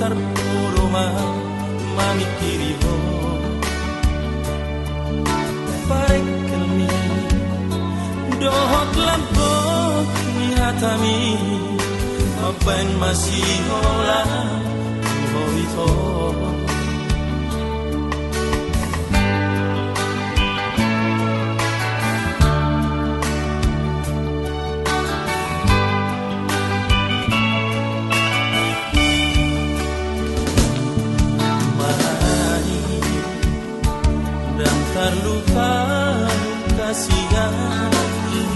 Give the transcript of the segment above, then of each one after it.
たる心が招きりを Parekel kami Dohot lampo, ni hatami masih olah mau toh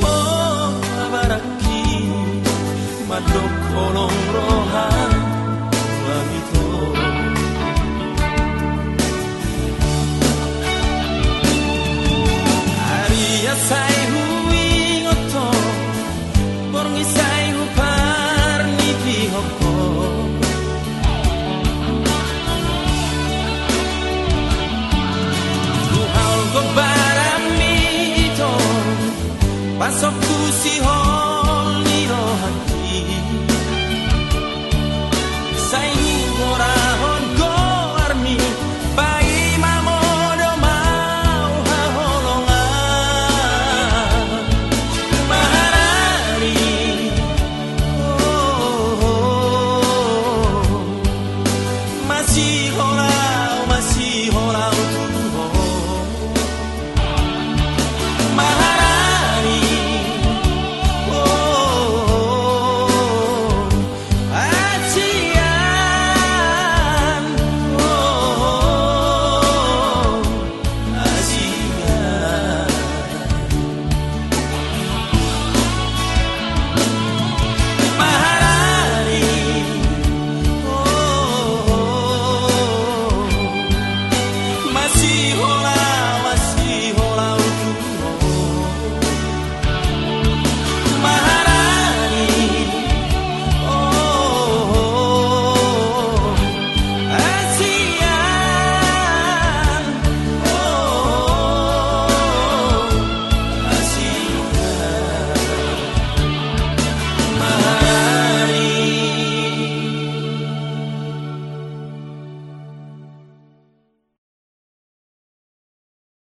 po abaraki madokoro rohan Paso tus hijos.